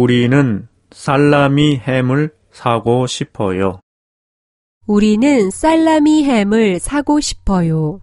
우리는 살라미 햄을 사고 싶어요. 우리는 살라미 햄을 사고 싶어요.